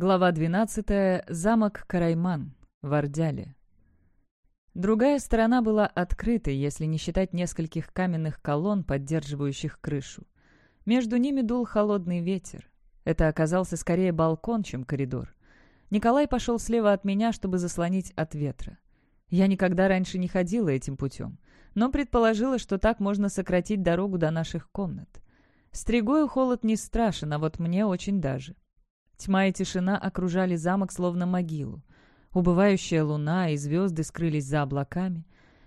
Глава 12. Замок Карайман. В Ордяле. Другая сторона была открытой, если не считать нескольких каменных колонн, поддерживающих крышу. Между ними дул холодный ветер. Это оказался скорее балкон, чем коридор. Николай пошел слева от меня, чтобы заслонить от ветра. Я никогда раньше не ходила этим путем, но предположила, что так можно сократить дорогу до наших комнат. Стригою холод не страшен, а вот мне очень даже. Тьма и тишина окружали замок словно могилу. Убывающая луна и звезды скрылись за облаками.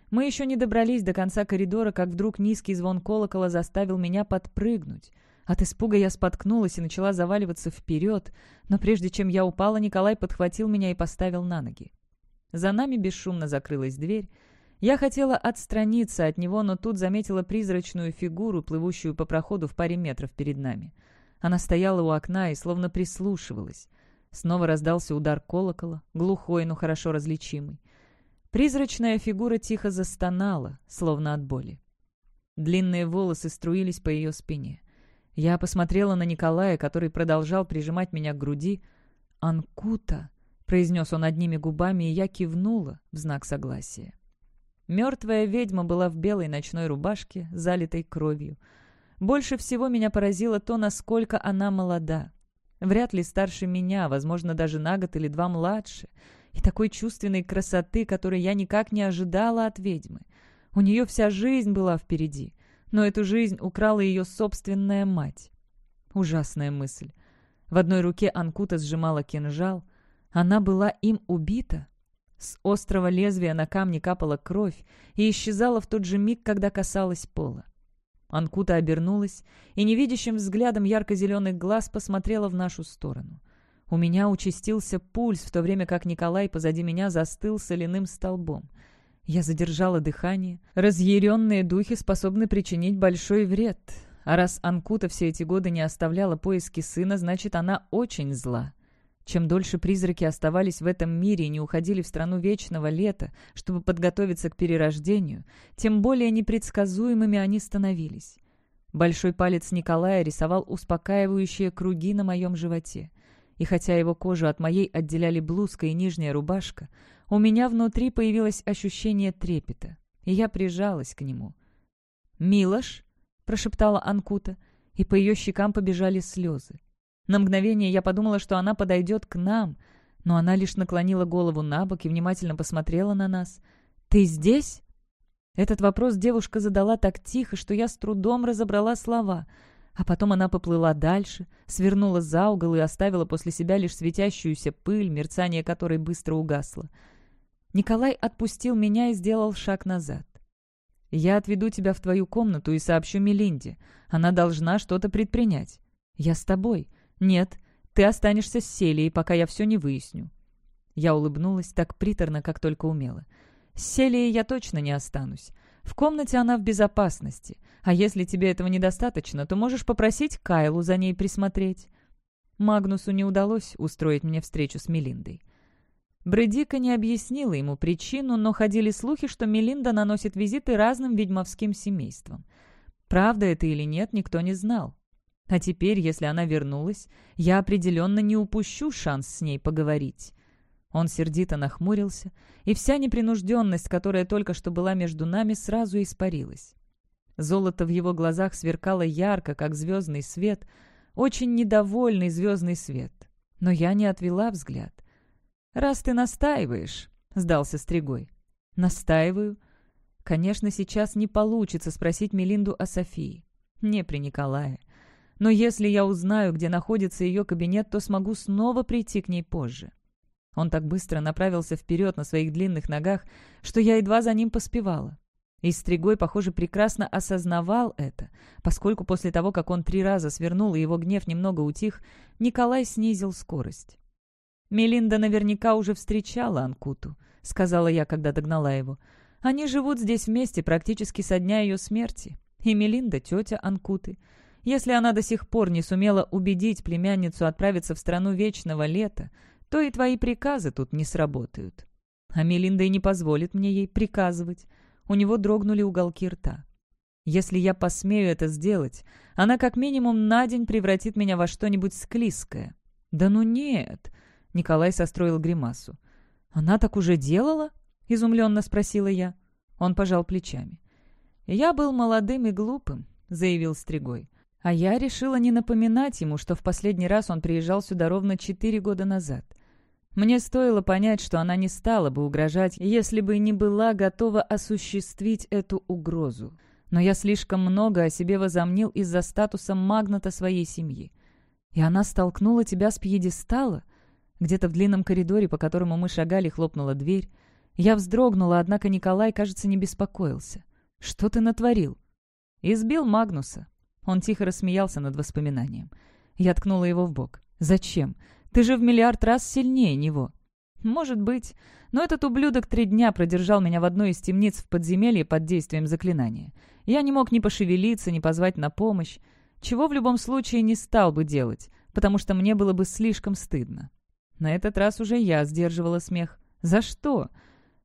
Мы еще не добрались до конца коридора, как вдруг низкий звон колокола заставил меня подпрыгнуть. От испуга я споткнулась и начала заваливаться вперед, но прежде чем я упала, Николай подхватил меня и поставил на ноги. За нами бесшумно закрылась дверь. Я хотела отстраниться от него, но тут заметила призрачную фигуру, плывущую по проходу в паре метров перед нами. Она стояла у окна и словно прислушивалась. Снова раздался удар колокола, глухой, но хорошо различимый. Призрачная фигура тихо застонала, словно от боли. Длинные волосы струились по ее спине. Я посмотрела на Николая, который продолжал прижимать меня к груди. «Анкута!» — произнес он одними губами, и я кивнула в знак согласия. Мертвая ведьма была в белой ночной рубашке, залитой кровью — больше всего меня поразило то, насколько она молода. Вряд ли старше меня, возможно, даже на год или два младше. И такой чувственной красоты, которой я никак не ожидала от ведьмы. У нее вся жизнь была впереди, но эту жизнь украла ее собственная мать. Ужасная мысль. В одной руке Анкута сжимала кинжал. Она была им убита. С острого лезвия на камне капала кровь и исчезала в тот же миг, когда касалась пола. Анкута обернулась и невидящим взглядом ярко-зеленых глаз посмотрела в нашу сторону. У меня участился пульс, в то время как Николай позади меня застыл соляным столбом. Я задержала дыхание. Разъяренные духи способны причинить большой вред. А раз Анкута все эти годы не оставляла поиски сына, значит, она очень зла. Чем дольше призраки оставались в этом мире и не уходили в страну вечного лета, чтобы подготовиться к перерождению, тем более непредсказуемыми они становились. Большой палец Николая рисовал успокаивающие круги на моем животе. И хотя его кожу от моей отделяли блузка и нижняя рубашка, у меня внутри появилось ощущение трепета, и я прижалась к нему. «Милош!» — прошептала Анкута, и по ее щекам побежали слезы. На мгновение я подумала, что она подойдет к нам, но она лишь наклонила голову на бок и внимательно посмотрела на нас. «Ты здесь?» Этот вопрос девушка задала так тихо, что я с трудом разобрала слова. А потом она поплыла дальше, свернула за угол и оставила после себя лишь светящуюся пыль, мерцание которой быстро угасло. Николай отпустил меня и сделал шаг назад. «Я отведу тебя в твою комнату и сообщу Мелинде. Она должна что-то предпринять. Я с тобой. «Нет, ты останешься с Селией, пока я все не выясню». Я улыбнулась так приторно, как только умела. «С Селией я точно не останусь. В комнате она в безопасности. А если тебе этого недостаточно, то можешь попросить Кайлу за ней присмотреть». Магнусу не удалось устроить мне встречу с Мелиндой. Бредика не объяснила ему причину, но ходили слухи, что Мелинда наносит визиты разным ведьмовским семействам. Правда это или нет, никто не знал. А теперь, если она вернулась, я определенно не упущу шанс с ней поговорить. Он сердито нахмурился, и вся непринужденность, которая только что была между нами, сразу испарилась. Золото в его глазах сверкало ярко, как звездный свет, очень недовольный звездный свет. Но я не отвела взгляд. «Раз ты настаиваешь», — сдался Стригой. «Настаиваю?» Конечно, сейчас не получится спросить Мелинду о Софии. Не при Николае. Но если я узнаю, где находится ее кабинет, то смогу снова прийти к ней позже. Он так быстро направился вперед на своих длинных ногах, что я едва за ним поспевала. И Стригой, похоже, прекрасно осознавал это, поскольку после того, как он три раза свернул и его гнев немного утих, Николай снизил скорость. «Мелинда наверняка уже встречала Анкуту», — сказала я, когда догнала его. «Они живут здесь вместе практически со дня ее смерти. И Мелинда — тетя Анкуты. Если она до сих пор не сумела убедить племянницу отправиться в страну вечного лета, то и твои приказы тут не сработают. А Мелинда и не позволит мне ей приказывать. У него дрогнули уголки рта. Если я посмею это сделать, она как минимум на день превратит меня во что-нибудь склизкое. «Да ну нет!» — Николай состроил гримасу. «Она так уже делала?» — изумленно спросила я. Он пожал плечами. «Я был молодым и глупым», — заявил Стригой. А я решила не напоминать ему, что в последний раз он приезжал сюда ровно четыре года назад. Мне стоило понять, что она не стала бы угрожать, если бы не была готова осуществить эту угрозу. Но я слишком много о себе возомнил из-за статуса магната своей семьи. И она столкнула тебя с пьедестала? Где-то в длинном коридоре, по которому мы шагали, хлопнула дверь. Я вздрогнула, однако Николай, кажется, не беспокоился. «Что ты натворил?» «Избил Магнуса». Он тихо рассмеялся над воспоминанием. Я ткнула его в бок. «Зачем? Ты же в миллиард раз сильнее него». «Может быть. Но этот ублюдок три дня продержал меня в одной из темниц в подземелье под действием заклинания. Я не мог ни пошевелиться, ни позвать на помощь. Чего в любом случае не стал бы делать, потому что мне было бы слишком стыдно. На этот раз уже я сдерживала смех. «За что?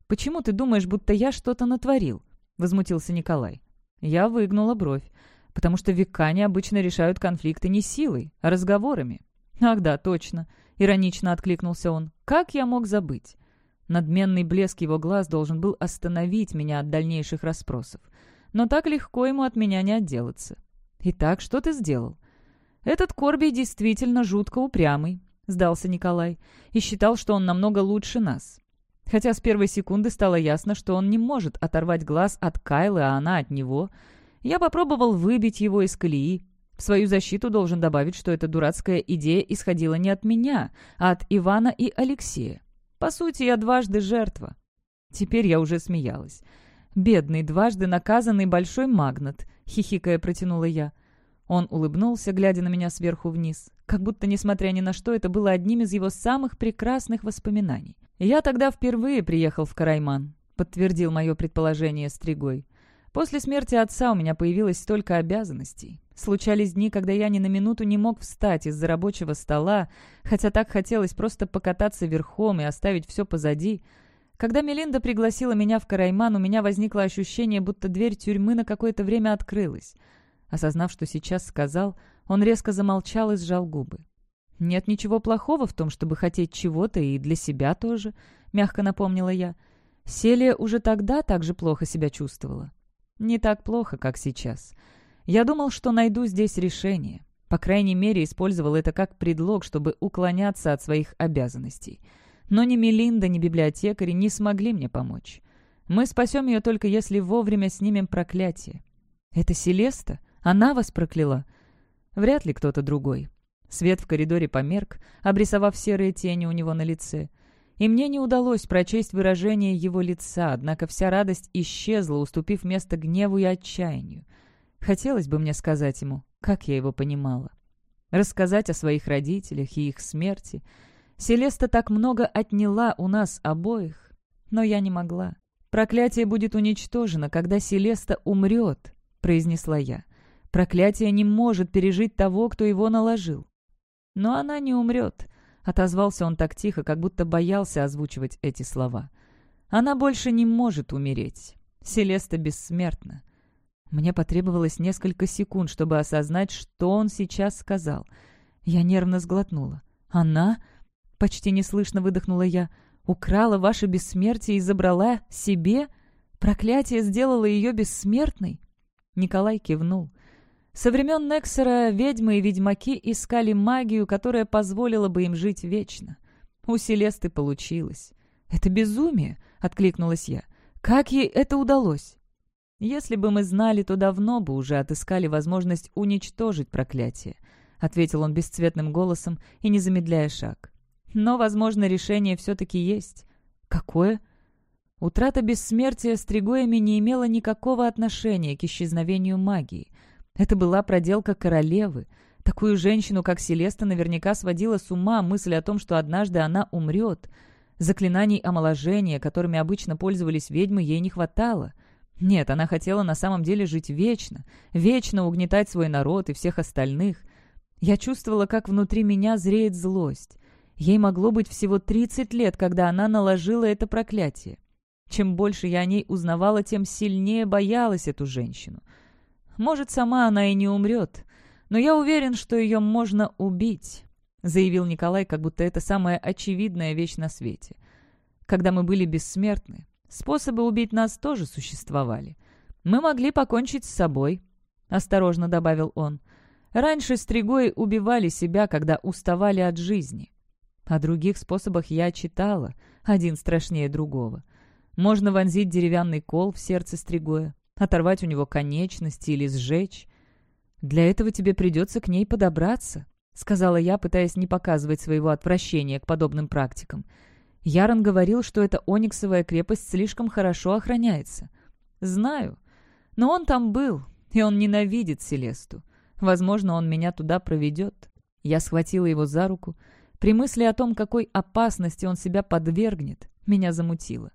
Почему ты думаешь, будто я что-то натворил?» — возмутился Николай. Я выгнула бровь, потому что векане обычно решают конфликты не силой, а разговорами. «Ах да, точно», — иронично откликнулся он. «Как я мог забыть?» Надменный блеск его глаз должен был остановить меня от дальнейших расспросов. Но так легко ему от меня не отделаться. «Итак, что ты сделал?» «Этот Корби действительно жутко упрямый», — сдался Николай, и считал, что он намного лучше нас. Хотя с первой секунды стало ясно, что он не может оторвать глаз от Кайлы, а она от него. Я попробовал выбить его из колеи, в свою защиту должен добавить, что эта дурацкая идея исходила не от меня, а от Ивана и Алексея. По сути, я дважды жертва. Теперь я уже смеялась. «Бедный, дважды наказанный большой магнат», — хихикая протянула я. Он улыбнулся, глядя на меня сверху вниз, как будто, несмотря ни на что, это было одним из его самых прекрасных воспоминаний. «Я тогда впервые приехал в Карайман», — подтвердил мое предположение Стригой. «После смерти отца у меня появилось столько обязанностей. Случались дни, когда я ни на минуту не мог встать из-за рабочего стола, хотя так хотелось просто покататься верхом и оставить все позади. Когда Мелинда пригласила меня в Карайман, у меня возникло ощущение, будто дверь тюрьмы на какое-то время открылась. Осознав, что сейчас сказал, он резко замолчал и сжал губы. «Нет ничего плохого в том, чтобы хотеть чего-то и для себя тоже», — мягко напомнила я. Селия уже тогда так же плохо себя чувствовала. «Не так плохо, как сейчас». Я думал, что найду здесь решение. По крайней мере, использовал это как предлог, чтобы уклоняться от своих обязанностей. Но ни Мелинда, ни библиотекари не смогли мне помочь. Мы спасем ее только если вовремя снимем проклятие. Это Селеста? Она вас прокляла? Вряд ли кто-то другой. Свет в коридоре померк, обрисовав серые тени у него на лице. И мне не удалось прочесть выражение его лица, однако вся радость исчезла, уступив место гневу и отчаянию. Хотелось бы мне сказать ему, как я его понимала. Рассказать о своих родителях и их смерти. Селеста так много отняла у нас обоих, но я не могла. «Проклятие будет уничтожено, когда Селеста умрет», — произнесла я. «Проклятие не может пережить того, кто его наложил». «Но она не умрет», — отозвался он так тихо, как будто боялся озвучивать эти слова. «Она больше не может умереть. Селеста бессмертна. Мне потребовалось несколько секунд, чтобы осознать, что он сейчас сказал. Я нервно сглотнула. «Она?» — почти неслышно выдохнула я. «Украла ваше бессмертие и забрала себе? Проклятие сделало ее бессмертной?» Николай кивнул. Со времен Нексера ведьмы и ведьмаки искали магию, которая позволила бы им жить вечно. У Селесты получилось. «Это безумие!» — откликнулась я. «Как ей это удалось?» «Если бы мы знали, то давно бы уже отыскали возможность уничтожить проклятие», — ответил он бесцветным голосом и не замедляя шаг. «Но, возможно, решение все-таки есть». «Какое?» Утрата бессмертия с Тригоями не имела никакого отношения к исчезновению магии. Это была проделка королевы. Такую женщину, как Селеста, наверняка сводила с ума мысль о том, что однажды она умрет. Заклинаний омоложения, которыми обычно пользовались ведьмы, ей не хватало — нет, она хотела на самом деле жить вечно, вечно угнетать свой народ и всех остальных. Я чувствовала, как внутри меня зреет злость. Ей могло быть всего 30 лет, когда она наложила это проклятие. Чем больше я о ней узнавала, тем сильнее боялась эту женщину. Может, сама она и не умрет, но я уверен, что ее можно убить. заявил Николай, как будто это самая очевидная вещь на свете. «Когда мы были бессмертны, способы убить нас тоже существовали. Мы могли покончить с собой», — осторожно добавил он. «Раньше стригои убивали себя, когда уставали от жизни. О других способах я читала, один страшнее другого. Можно вонзить деревянный кол в сердце стригоя, оторвать у него конечности или сжечь. Для этого тебе придется к ней подобраться, — сказала я, пытаясь не показывать своего отвращения к подобным практикам. Ярон говорил, что эта ониксовая крепость слишком хорошо охраняется. Знаю. Но он там был, и он ненавидит Селесту. Возможно, он меня туда проведет. Я схватила его за руку. При мысли о том, какой опасности он себя подвергнет, меня замутило.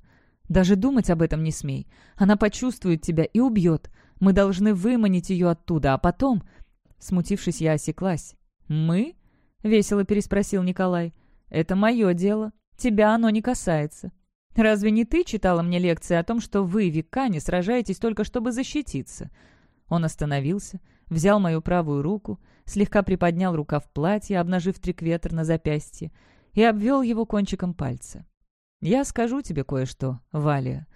Даже думать об этом не смей. Она почувствует тебя и убьет. Мы должны выманить ее оттуда, а потом...» Смутившись, я осеклась. «Мы?» — весело переспросил Николай. «Это мое дело. Тебя оно не касается. Разве не ты читала мне лекции о том, что вы, векане, сражаетесь только чтобы защититься?» Он остановился, взял мою правую руку, слегка приподнял рукав платья, обнажив трикветр на запястье, и обвел его кончиком пальца. Я скажу тебе кое-что, Валия.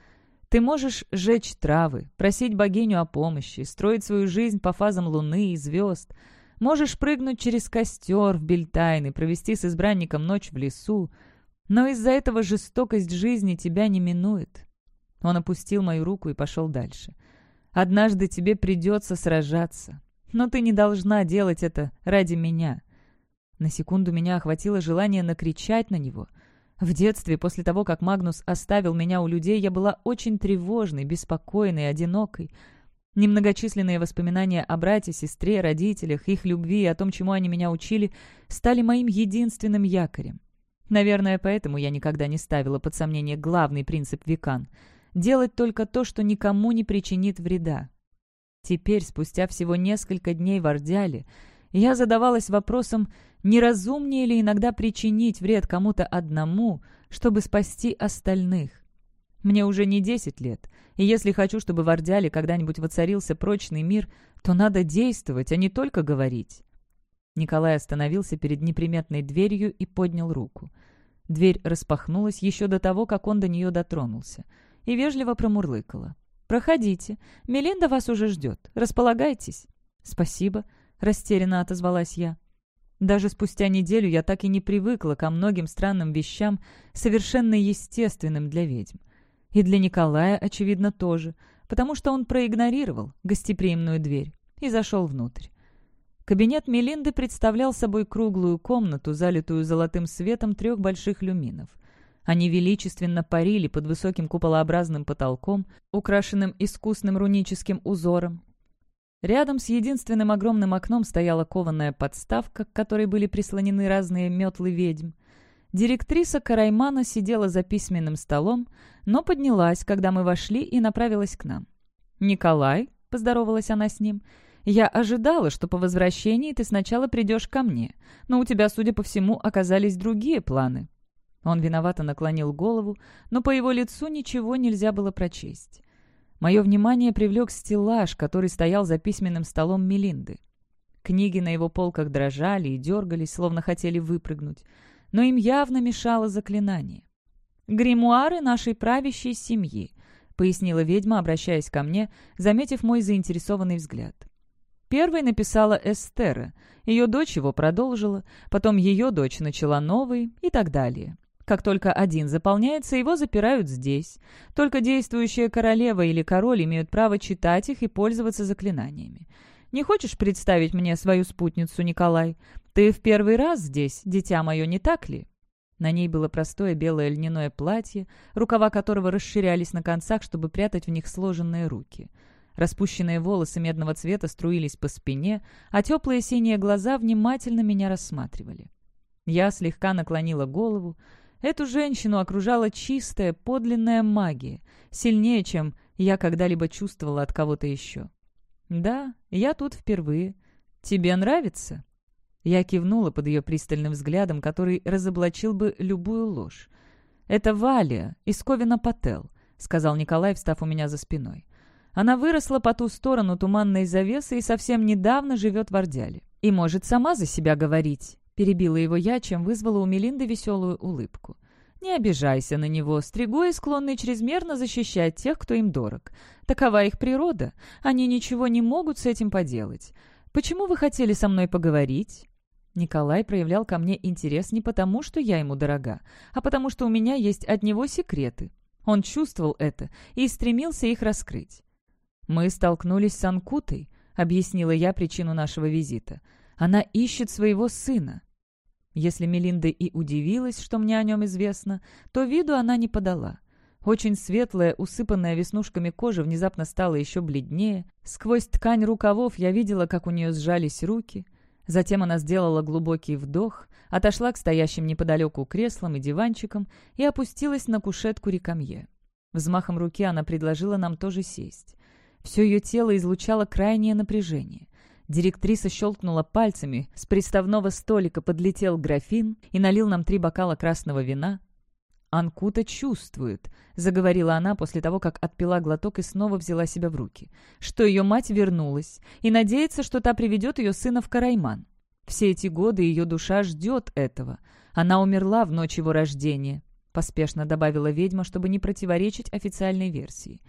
Ты можешь жечь травы, просить богиню о помощи, строить свою жизнь по фазам луны и звезд. Можешь прыгнуть через костер в Бельтайн и провести с избранником ночь в лесу. Но из-за этого жестокость жизни тебя не минует. Он опустил мою руку и пошел дальше. Однажды тебе придется сражаться. Но ты не должна делать это ради меня. На секунду меня охватило желание накричать на него — в детстве, после того, как Магнус оставил меня у людей, я была очень тревожной, беспокойной, одинокой. Немногочисленные воспоминания о брате, сестре, родителях, их любви и о том, чему они меня учили, стали моим единственным якорем. Наверное, поэтому я никогда не ставила под сомнение главный принцип векан — делать только то, что никому не причинит вреда. Теперь, спустя всего несколько дней в Ордяле, я задавалась вопросом, не разумнее ли иногда причинить вред кому-то одному, чтобы спасти остальных? Мне уже не десять лет, и если хочу, чтобы в Ордяле когда-нибудь воцарился прочный мир, то надо действовать, а не только говорить. Николай остановился перед неприметной дверью и поднял руку. Дверь распахнулась еще до того, как он до нее дотронулся, и вежливо промурлыкала. «Проходите. Мелинда вас уже ждет. Располагайтесь». «Спасибо», — растерянно отозвалась я. Даже спустя неделю я так и не привыкла ко многим странным вещам, совершенно естественным для ведьм. И для Николая, очевидно, тоже, потому что он проигнорировал гостеприимную дверь и зашел внутрь. Кабинет Мелинды представлял собой круглую комнату, залитую золотым светом трех больших люминов. Они величественно парили под высоким куполообразным потолком, украшенным искусным руническим узором, Рядом с единственным огромным окном стояла кованая подставка, к которой были прислонены разные метлы ведьм. Директриса Караймана сидела за письменным столом, но поднялась, когда мы вошли, и направилась к нам. «Николай», — поздоровалась она с ним, — «я ожидала, что по возвращении ты сначала придешь ко мне, но у тебя, судя по всему, оказались другие планы». Он виновато наклонил голову, но по его лицу ничего нельзя было прочесть. Мое внимание привлек стеллаж, который стоял за письменным столом Мелинды. Книги на его полках дрожали и дергались, словно хотели выпрыгнуть, но им явно мешало заклинание. «Гримуары нашей правящей семьи», — пояснила ведьма, обращаясь ко мне, заметив мой заинтересованный взгляд. Первой написала Эстера, ее дочь его продолжила, потом ее дочь начала новый и так далее. Как только один заполняется, его запирают здесь. Только действующая королева или король имеют право читать их и пользоваться заклинаниями. Не хочешь представить мне свою спутницу, Николай? Ты в первый раз здесь, дитя мое, не так ли?» На ней было простое белое льняное платье, рукава которого расширялись на концах, чтобы прятать в них сложенные руки. Распущенные волосы медного цвета струились по спине, а теплые синие глаза внимательно меня рассматривали. Я слегка наклонила голову, Эту женщину окружала чистая, подлинная магия, сильнее, чем я когда-либо чувствовала от кого-то еще. «Да, я тут впервые. Тебе нравится?» Я кивнула под ее пристальным взглядом, который разоблачил бы любую ложь. «Это Валя из Ковина Пател», — сказал Николай, встав у меня за спиной. «Она выросла по ту сторону туманной завесы и совсем недавно живет в Ордяле. И может сама за себя говорить. — перебила его я, чем вызвала у Мелинды веселую улыбку. «Не обижайся на него. Стригои склонны чрезмерно защищать тех, кто им дорог. Такова их природа. Они ничего не могут с этим поделать. Почему вы хотели со мной поговорить?» Николай проявлял ко мне интерес не потому, что я ему дорога, а потому что у меня есть от него секреты. Он чувствовал это и стремился их раскрыть. «Мы столкнулись с Анкутой», — объяснила я причину нашего визита. «Она ищет своего сына». Если Мелинда и удивилась, что мне о нем известно, то виду она не подала. Очень светлая, усыпанная веснушками кожа внезапно стала еще бледнее. Сквозь ткань рукавов я видела, как у нее сжались руки. Затем она сделала глубокий вдох, отошла к стоящим неподалеку креслам и диванчикам и опустилась на кушетку рекамье. Взмахом руки она предложила нам тоже сесть. Все ее тело излучало крайнее напряжение. Директриса щелкнула пальцами, с приставного столика подлетел графин и налил нам три бокала красного вина. «Анкута чувствует», — заговорила она после того, как отпила глоток и снова взяла себя в руки, «что ее мать вернулась и надеется, что та приведет ее сына в Карайман. Все эти годы ее душа ждет этого. Она умерла в ночь его рождения», — поспешно добавила ведьма, чтобы не противоречить официальной версии.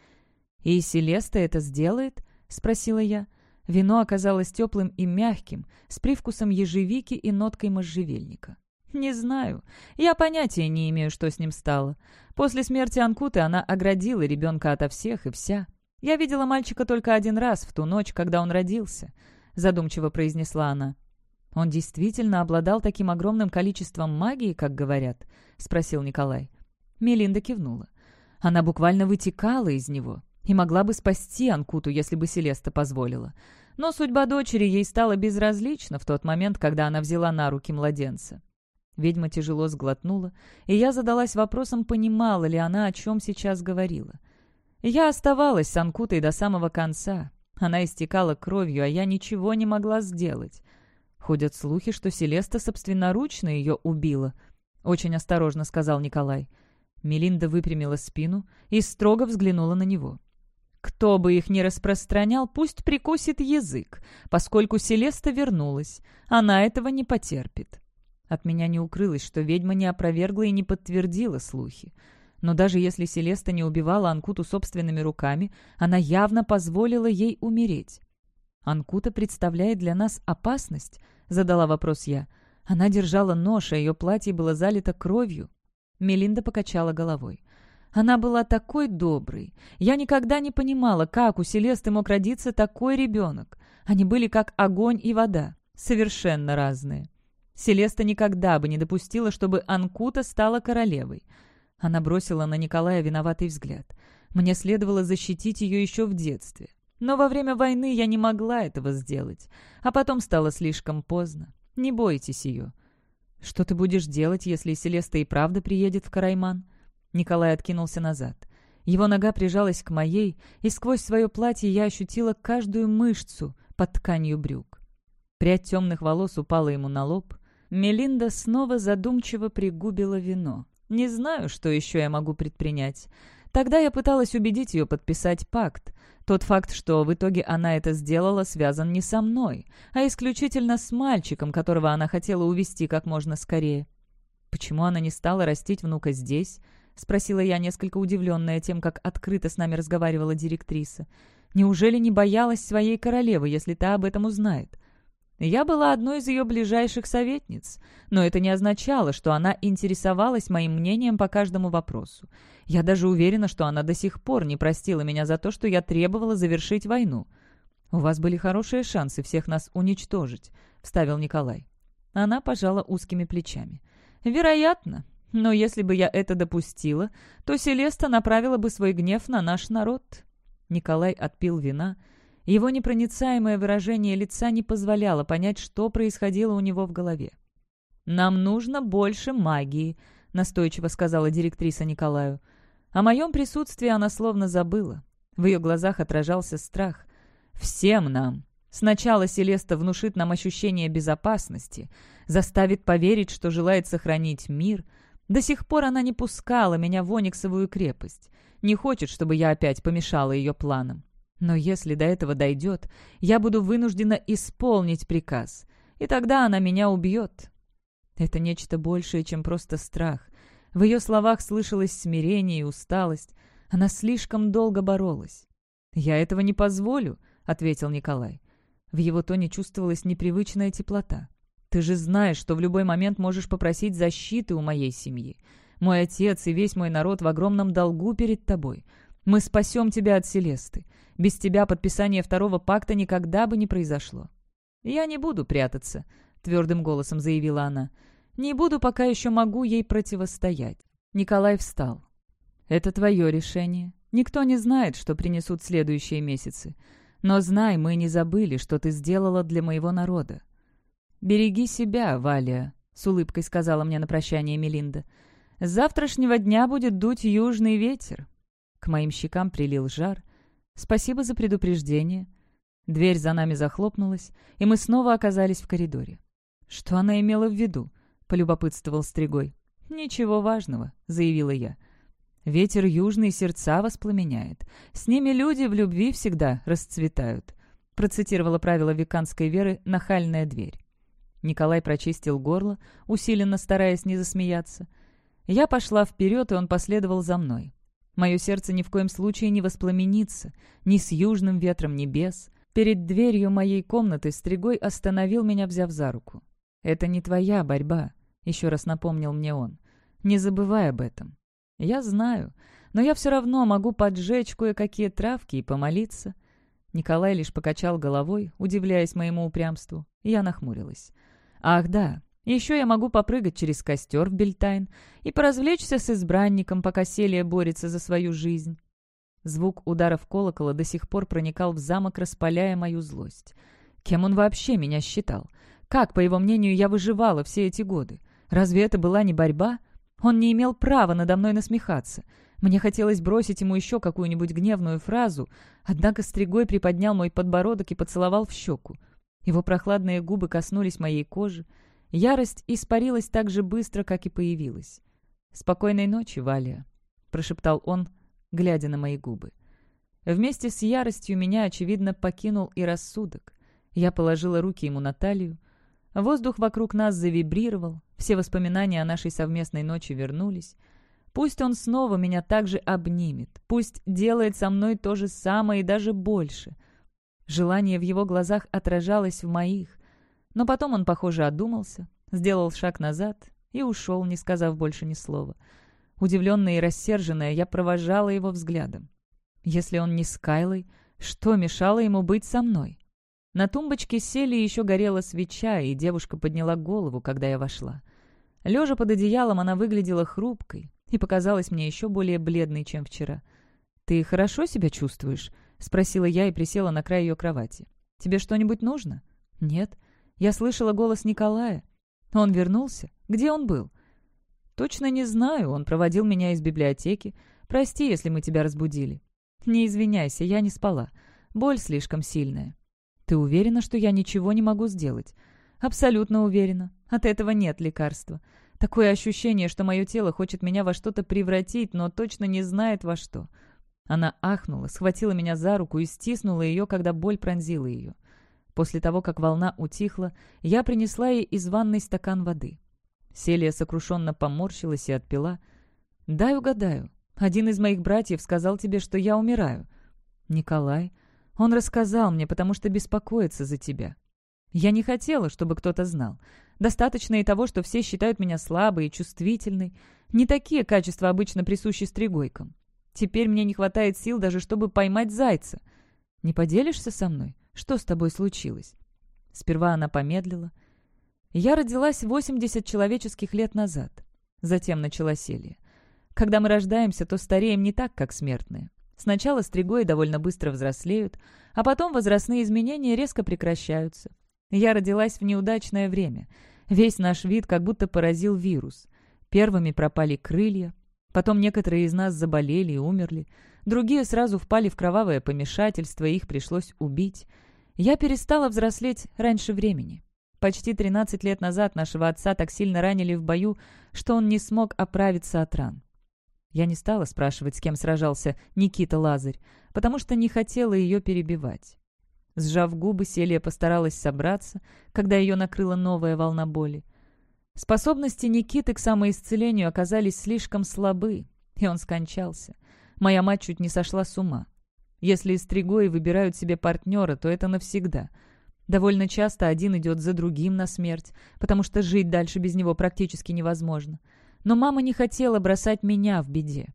«И Селеста это сделает?» — спросила я. Вино оказалось теплым и мягким, с привкусом ежевики и ноткой можжевельника. «Не знаю. Я понятия не имею, что с ним стало. После смерти Анкуты она оградила ребенка ото всех и вся. Я видела мальчика только один раз, в ту ночь, когда он родился», — задумчиво произнесла она. «Он действительно обладал таким огромным количеством магии, как говорят?» — спросил Николай. Мелинда кивнула. Она буквально вытекала из него и могла бы спасти Анкуту, если бы Селеста позволила. Но судьба дочери ей стала безразлична в тот момент, когда она взяла на руки младенца. Ведьма тяжело сглотнула, и я задалась вопросом, понимала ли она, о чем сейчас говорила. Я оставалась с Анкутой до самого конца. Она истекала кровью, а я ничего не могла сделать. Ходят слухи, что Селеста собственноручно ее убила. Очень осторожно сказал Николай. Мелинда выпрямила спину и строго взглянула на него. Кто бы их ни распространял, пусть прикусит язык, поскольку Селеста вернулась. Она этого не потерпит. От меня не укрылось, что ведьма не опровергла и не подтвердила слухи. Но даже если Селеста не убивала Анкуту собственными руками, она явно позволила ей умереть. «Анкута представляет для нас опасность?» — задала вопрос я. Она держала нож, а ее платье было залито кровью. Мелинда покачала головой. Она была такой доброй. Я никогда не понимала, как у Селесты мог родиться такой ребенок. Они были как огонь и вода, совершенно разные. Селеста никогда бы не допустила, чтобы Анкута стала королевой. Она бросила на Николая виноватый взгляд. Мне следовало защитить ее еще в детстве. Но во время войны я не могла этого сделать. А потом стало слишком поздно. Не бойтесь ее. «Что ты будешь делать, если Селеста и правда приедет в Карайман?» Николай откинулся назад. Его нога прижалась к моей, и сквозь свое платье я ощутила каждую мышцу под тканью брюк. Прядь темных волос упала ему на лоб. Мелинда снова задумчиво пригубила вино. «Не знаю, что еще я могу предпринять. Тогда я пыталась убедить ее подписать пакт. Тот факт, что в итоге она это сделала, связан не со мной, а исключительно с мальчиком, которого она хотела увести как можно скорее. Почему она не стала растить внука здесь?» — спросила я, несколько удивленная тем, как открыто с нами разговаривала директриса. «Неужели не боялась своей королевы, если та об этом узнает?» Я была одной из ее ближайших советниц, но это не означало, что она интересовалась моим мнением по каждому вопросу. Я даже уверена, что она до сих пор не простила меня за то, что я требовала завершить войну. «У вас были хорошие шансы всех нас уничтожить», — вставил Николай. Она пожала узкими плечами. «Вероятно, но если бы я это допустила, то Селеста направила бы свой гнев на наш народ». Николай отпил вина — его непроницаемое выражение лица не позволяло понять, что происходило у него в голове. «Нам нужно больше магии», — настойчиво сказала директриса Николаю. О моем присутствии она словно забыла. В ее глазах отражался страх. «Всем нам. Сначала Селеста внушит нам ощущение безопасности, заставит поверить, что желает сохранить мир. До сих пор она не пускала меня в Ониксовую крепость. Не хочет, чтобы я опять помешала ее планам. Но если до этого дойдет, я буду вынуждена исполнить приказ, и тогда она меня убьет. Это нечто большее, чем просто страх. В ее словах слышалось смирение и усталость. Она слишком долго боролась. «Я этого не позволю», — ответил Николай. В его тоне чувствовалась непривычная теплота. «Ты же знаешь, что в любой момент можешь попросить защиты у моей семьи. Мой отец и весь мой народ в огромном долгу перед тобой. Мы спасем тебя от Селесты. Без тебя подписание второго пакта никогда бы не произошло». «Я не буду прятаться», — твердым голосом заявила она. «Не буду, пока еще могу ей противостоять». Николай встал. «Это твое решение. Никто не знает, что принесут следующие месяцы. Но знай, мы не забыли, что ты сделала для моего народа». «Береги себя, Валя», — с улыбкой сказала мне на прощание Мелинда. «С завтрашнего дня будет дуть южный ветер». К моим щекам прилил жар. «Спасибо за предупреждение». Дверь за нами захлопнулась, и мы снова оказались в коридоре. «Что она имела в виду?» — полюбопытствовал Стригой. «Ничего важного», — заявила я. Ветер южный сердца воспламеняет. С ними люди в любви всегда расцветают», — процитировала правило веканской веры «нахальная дверь». Николай прочистил горло, усиленно стараясь не засмеяться. Я пошла вперед, и он последовал за мной. Мое сердце ни в коем случае не воспламенится, ни с южным ветром небес. Перед дверью моей комнаты Стригой остановил меня, взяв за руку. «Это не твоя борьба», — еще раз напомнил мне он. «Не забывай об этом. «Я знаю, но я все равно могу поджечь кое-какие травки и помолиться». Николай лишь покачал головой, удивляясь моему упрямству. Я нахмурилась. «Ах да, еще я могу попрыгать через костер в Бельтайн и поразвлечься с избранником, пока Селия борется за свою жизнь». Звук ударов колокола до сих пор проникал в замок, распаляя мою злость. Кем он вообще меня считал? Как, по его мнению, я выживала все эти годы? Разве это была не борьба? Он не имел права надо мной насмехаться. Мне хотелось бросить ему еще какую-нибудь гневную фразу, однако Стригой приподнял мой подбородок и поцеловал в щеку. Его прохладные губы коснулись моей кожи. Ярость испарилась так же быстро, как и появилась. «Спокойной ночи, Валия», — прошептал он, глядя на мои губы. Вместе с яростью меня, очевидно, покинул и рассудок. Я положила руки ему на талию. Воздух вокруг нас завибрировал, все воспоминания о нашей совместной ночи вернулись. Пусть он снова меня также обнимет, пусть делает со мной то же самое и даже больше. Желание в его глазах отражалось в моих. Но потом он, похоже, одумался, сделал шаг назад и ушел, не сказав больше ни слова. Удивленная и рассерженная, я провожала его взглядом. Если он не с Кайлой, что мешало ему быть со мной? На тумбочке сели еще горела свеча, и девушка подняла голову, когда я вошла. Лежа под одеялом, она выглядела хрупкой и показалась мне еще более бледной, чем вчера. «Ты хорошо себя чувствуешь?» — спросила я и присела на край ее кровати. «Тебе что-нибудь нужно?» «Нет». Я слышала голос Николая. «Он вернулся? Где он был?» «Точно не знаю. Он проводил меня из библиотеки. Прости, если мы тебя разбудили». «Не извиняйся, я не спала. Боль слишком сильная». «Ты уверена, что я ничего не могу сделать?» «Абсолютно уверена. От этого нет лекарства. Такое ощущение, что мое тело хочет меня во что-то превратить, но точно не знает во что». Она ахнула, схватила меня за руку и стиснула ее, когда боль пронзила ее. После того, как волна утихла, я принесла ей из ванной стакан воды. Селия сокрушенно поморщилась и отпила. «Дай угадаю. Один из моих братьев сказал тебе, что я умираю». «Николай?» Он рассказал мне, потому что беспокоится за тебя. Я не хотела, чтобы кто-то знал. Достаточно и того, что все считают меня слабой и чувствительной. Не такие качества обычно присущи стригойкам. Теперь мне не хватает сил даже, чтобы поймать зайца. Не поделишься со мной? Что с тобой случилось?» Сперва она помедлила. «Я родилась 80 человеческих лет назад». Затем начала Селия. «Когда мы рождаемся, то стареем не так, как смертные. Сначала стригои довольно быстро взрослеют, а потом возрастные изменения резко прекращаются. Я родилась в неудачное время. Весь наш вид как будто поразил вирус. Первыми пропали крылья, потом некоторые из нас заболели и умерли, другие сразу впали в кровавое помешательство, и их пришлось убить. Я перестала взрослеть раньше времени. Почти 13 лет назад нашего отца так сильно ранили в бою, что он не смог оправиться от ран. Я не стала спрашивать, с кем сражался Никита Лазарь, потому что не хотела ее перебивать. Сжав губы, Селия постаралась собраться, когда ее накрыла новая волна боли. Способности Никиты к самоисцелению оказались слишком слабы, и он скончался. Моя мать чуть не сошла с ума. Если стригои выбирают себе партнера, то это навсегда. Довольно часто один идет за другим на смерть, потому что жить дальше без него практически невозможно. Но мама не хотела бросать меня в беде.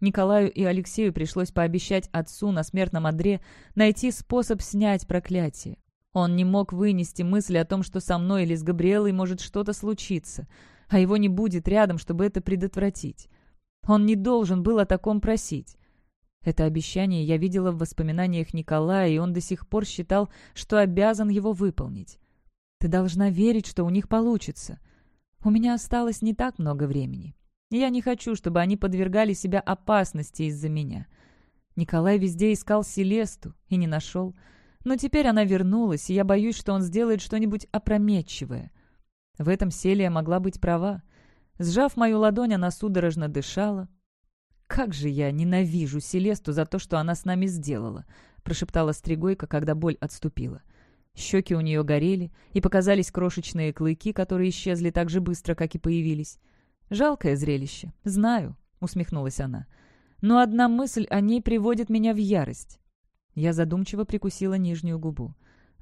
Николаю и Алексею пришлось пообещать отцу на смертном одре найти способ снять проклятие. Он не мог вынести мысли о том, что со мной или с Габриэлой может что-то случиться, а его не будет рядом, чтобы это предотвратить. Он не должен был о таком просить. Это обещание я видела в воспоминаниях Николая, и он до сих пор считал, что обязан его выполнить. «Ты должна верить, что у них получится. У меня осталось не так много времени. Я не хочу, чтобы они подвергали себя опасности из-за меня. Николай везде искал Селесту и не нашел. Но теперь она вернулась, и я боюсь, что он сделает что-нибудь опрометчивое. В этом Селия могла быть права. Сжав мою ладонь, она судорожно дышала, «Как же я ненавижу Селесту за то, что она с нами сделала!» — прошептала Стригойка, когда боль отступила. Щеки у нее горели, и показались крошечные клыки, которые исчезли так же быстро, как и появились. «Жалкое зрелище, знаю», — усмехнулась она. «Но одна мысль о ней приводит меня в ярость». Я задумчиво прикусила нижнюю губу.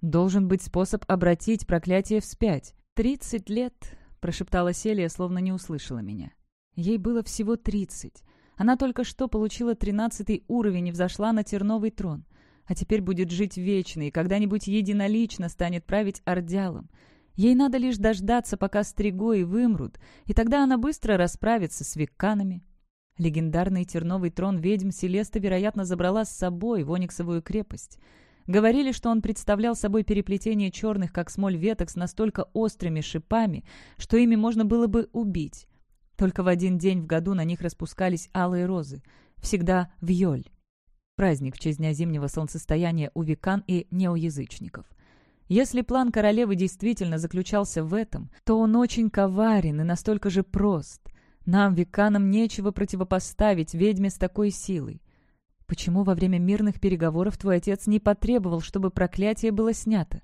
«Должен быть способ обратить проклятие вспять. Тридцать лет», — прошептала Селия, словно не услышала меня. Ей было всего тридцать. Она только что получила тринадцатый уровень и взошла на терновый трон. А теперь будет жить вечно и когда-нибудь единолично станет править ордялом. Ей надо лишь дождаться, пока стригои вымрут, и тогда она быстро расправится с веканами. Легендарный терновый трон ведьм Селеста, вероятно, забрала с собой в Ониксовую крепость. Говорили, что он представлял собой переплетение черных, как смоль веток, с настолько острыми шипами, что ими можно было бы убить. Только в один день в году на них распускались алые розы. Всегда в Йоль. Праздник в честь дня зимнего солнцестояния у векан и неоязычников. Если план королевы действительно заключался в этом, то он очень коварен и настолько же прост. Нам, веканам, нечего противопоставить ведьме с такой силой. Почему во время мирных переговоров твой отец не потребовал, чтобы проклятие было снято?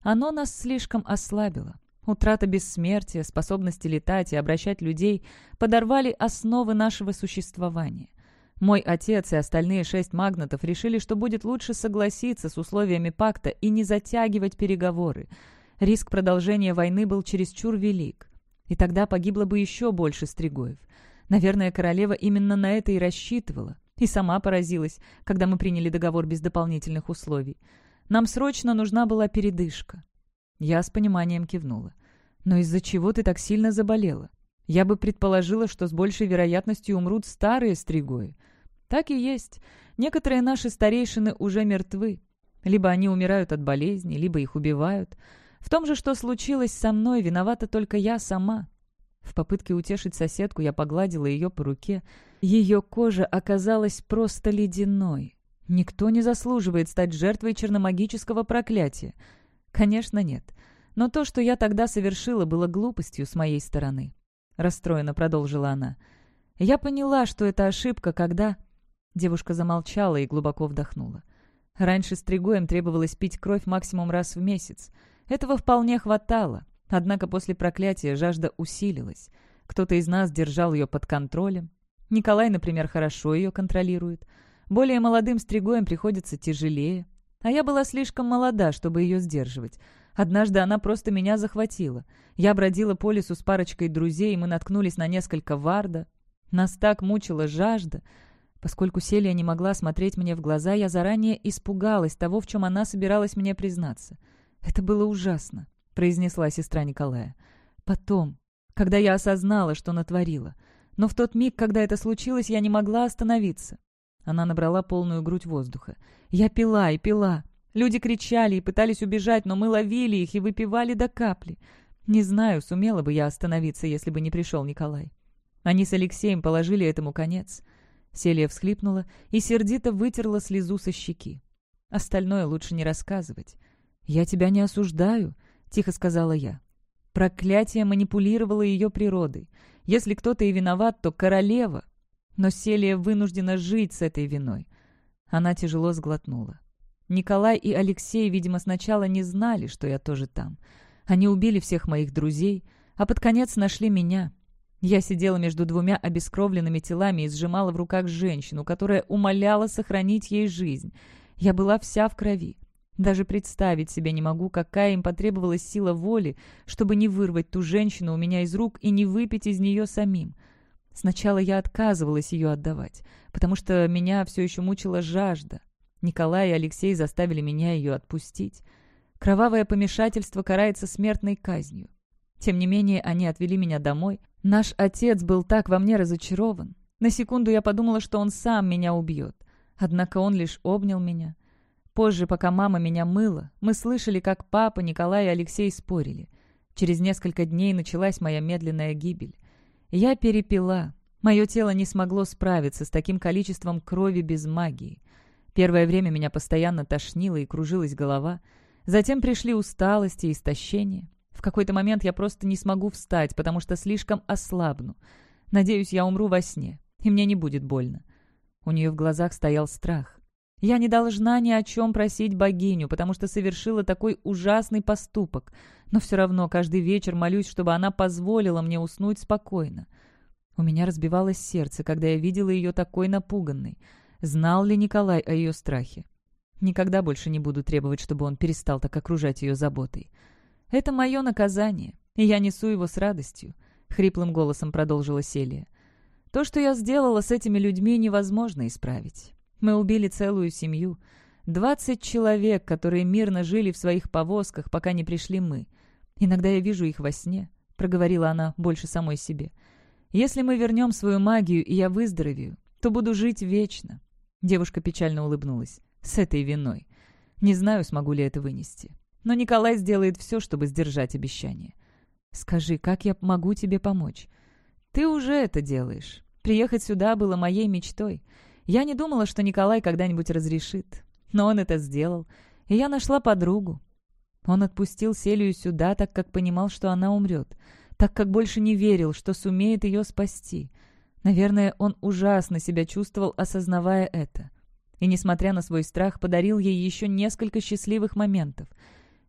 Оно нас слишком ослабило. Утрата бессмертия, способности летать и обращать людей подорвали основы нашего существования. Мой отец и остальные шесть магнатов решили, что будет лучше согласиться с условиями пакта и не затягивать переговоры. Риск продолжения войны был чересчур велик. И тогда погибло бы еще больше стригоев. Наверное, королева именно на это и рассчитывала. И сама поразилась, когда мы приняли договор без дополнительных условий. Нам срочно нужна была передышка. Я с пониманием кивнула. «Но из-за чего ты так сильно заболела? Я бы предположила, что с большей вероятностью умрут старые стригои». «Так и есть. Некоторые наши старейшины уже мертвы. Либо они умирают от болезни, либо их убивают. В том же, что случилось со мной, виновата только я сама». В попытке утешить соседку я погладила ее по руке. Ее кожа оказалась просто ледяной. Никто не заслуживает стать жертвой черномагического проклятия. Конечно, нет. Но то, что я тогда совершила, было глупостью с моей стороны. Расстроенно продолжила она. Я поняла, что это ошибка, когда... Девушка замолчала и глубоко вдохнула. Раньше стригоем требовалось пить кровь максимум раз в месяц. Этого вполне хватало. Однако после проклятия жажда усилилась. Кто-то из нас держал ее под контролем. Николай, например, хорошо ее контролирует. Более молодым стригоем приходится тяжелее. А я была слишком молода, чтобы ее сдерживать. Однажды она просто меня захватила. Я бродила по лесу с парочкой друзей, и мы наткнулись на несколько варда. Нас так мучила жажда. Поскольку Селия не могла смотреть мне в глаза, я заранее испугалась того, в чем она собиралась мне признаться. «Это было ужасно», — произнесла сестра Николая. «Потом, когда я осознала, что натворила. Но в тот миг, когда это случилось, я не могла остановиться. Она набрала полную грудь воздуха. «Я пила и пила. Люди кричали и пытались убежать, но мы ловили их и выпивали до капли. Не знаю, сумела бы я остановиться, если бы не пришел Николай. Они с Алексеем положили этому конец». Селия всхлипнула и сердито вытерла слезу со щеки. Остальное лучше не рассказывать. «Я тебя не осуждаю», — тихо сказала я. Проклятие манипулировало ее природой. Если кто-то и виноват, то королева, но Селия вынуждена жить с этой виной. Она тяжело сглотнула. Николай и Алексей, видимо, сначала не знали, что я тоже там. Они убили всех моих друзей, А под конец нашли меня. Я сидела между двумя обескровленными телами и сжимала в руках женщину, которая умоляла сохранить ей жизнь. Я была вся в крови. Даже представить себе не могу, какая им потребовалась сила воли, чтобы не вырвать ту женщину у меня из рук и не выпить из нее самим. Сначала я отказывалась ее отдавать, потому что меня все еще мучила жажда. Николай и Алексей заставили меня ее отпустить. Кровавое помешательство карается смертной казнью. Тем не менее, они отвели меня домой. Наш отец был так во мне разочарован. На секунду я подумала, что он сам меня убьет. Однако он лишь обнял меня. Позже, пока мама меня мыла, мы слышали, как папа, Николай и Алексей спорили. Через несколько дней началась моя медленная гибель. Я перепила. Мое тело не смогло справиться с таким количеством крови без магии. Первое время меня постоянно тошнило и кружилась голова. Затем пришли усталость и истощение. В какой-то момент я просто не смогу встать, потому что слишком ослабну. Надеюсь, я умру во сне, и мне не будет больно. У нее в глазах стоял страх. Я не должна ни о чем просить богиню, потому что совершила такой ужасный поступок, но все равно каждый вечер молюсь, чтобы она позволила мне уснуть спокойно. У меня разбивалось сердце, когда я видела ее такой напуганной. Знал ли Николай о ее страхе? Никогда больше не буду требовать, чтобы он перестал так окружать ее заботой. Это мое наказание, и я несу его с радостью», — хриплым голосом продолжила Селия. «То, что я сделала с этими людьми, невозможно исправить. Мы убили целую семью. Двадцать человек, которые мирно жили в своих повозках, пока не пришли мы. Иногда я вижу их во сне», — проговорила она больше самой себе. «Если мы вернем свою магию, и я выздоровею, то буду жить вечно. Девушка печально улыбнулась. «С этой виной. Не знаю, смогу ли это вынести. Но Николай сделает все, чтобы сдержать обещание. Скажи, как я могу тебе помочь? Ты уже это делаешь. Приехать сюда было моей мечтой. Я не думала, что Николай когда-нибудь разрешит. Но он это сделал. И я нашла подругу. Он отпустил Селию сюда, так как понимал, что она умрет. Так как больше не верил, что сумеет ее спасти. Наверное, он ужасно себя чувствовал, осознавая это. И, несмотря на свой страх, подарил ей еще несколько счастливых моментов.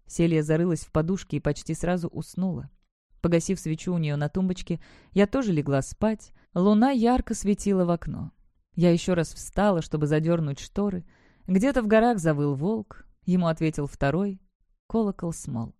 Селия зарылась в подушке и почти сразу уснула. Погасив свечу у нее на тумбочке, я тоже легла спать. Луна ярко светила в окно. Я еще раз встала, чтобы задернуть шторы. Где-то в горах завыл волк. Ему ответил второй. Колокол смолк.